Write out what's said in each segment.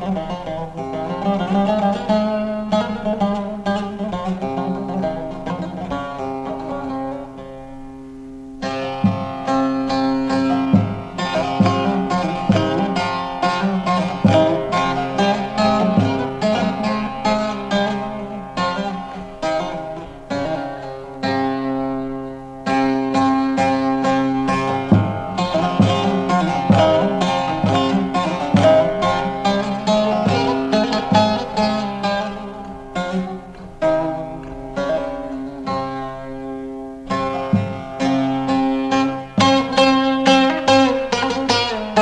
Thank you.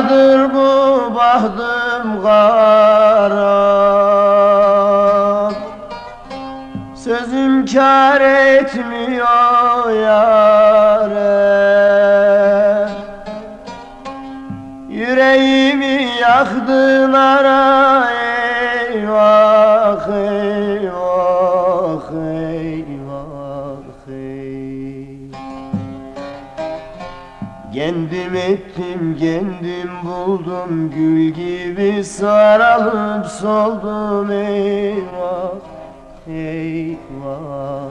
Karadır bu bahtım kara. Sözüm kar etmiyor yare Yüreğimi yaktın Kendim ettim kendim buldum Gül gibi saralıp soldum. Eyvah eyvah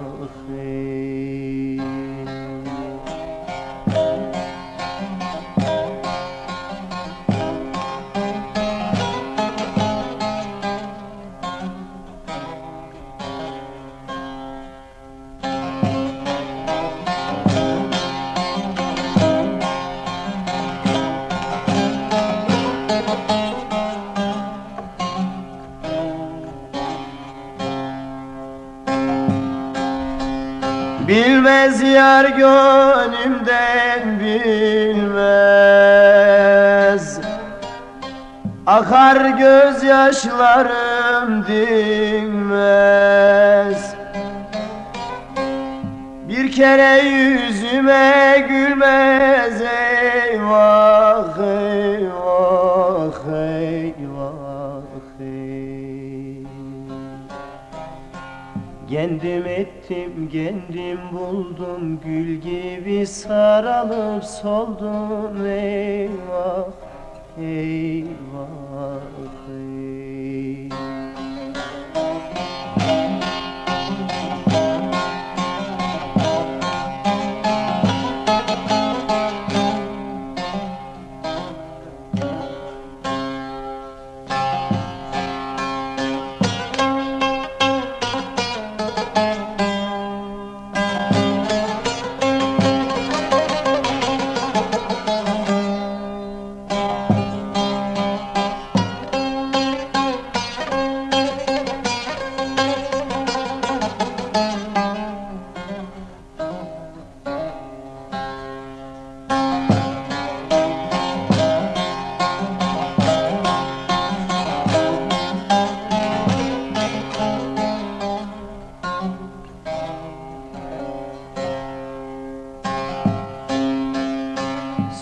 Bilmez yar gönlümden bilmez. Akar gözyaşlarım dinmez. Bir kere yüzüme gülmez eyvah eyvah eyvah Kendim ettim, kendim buldum Gül gibi saralıp soldum. Eyvah, eyvah, eyvah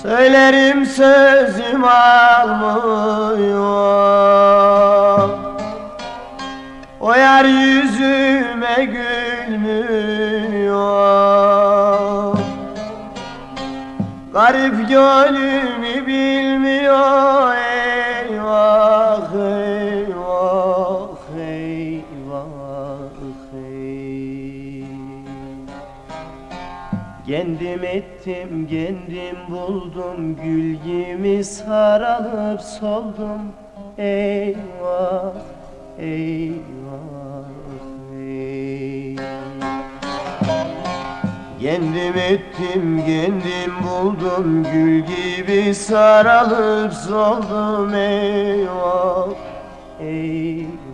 Söylerim sözüm almıyor. O yar yüzüme gülmüyor. Garip gönlümü Kendim ettim, kendim buldum Gül gibi saralıp soldum. Eyvah, eyvah, eyvah. Kendim ettim, kendim buldum Gül gibi saralıp soldum. Eyvah, eyvah.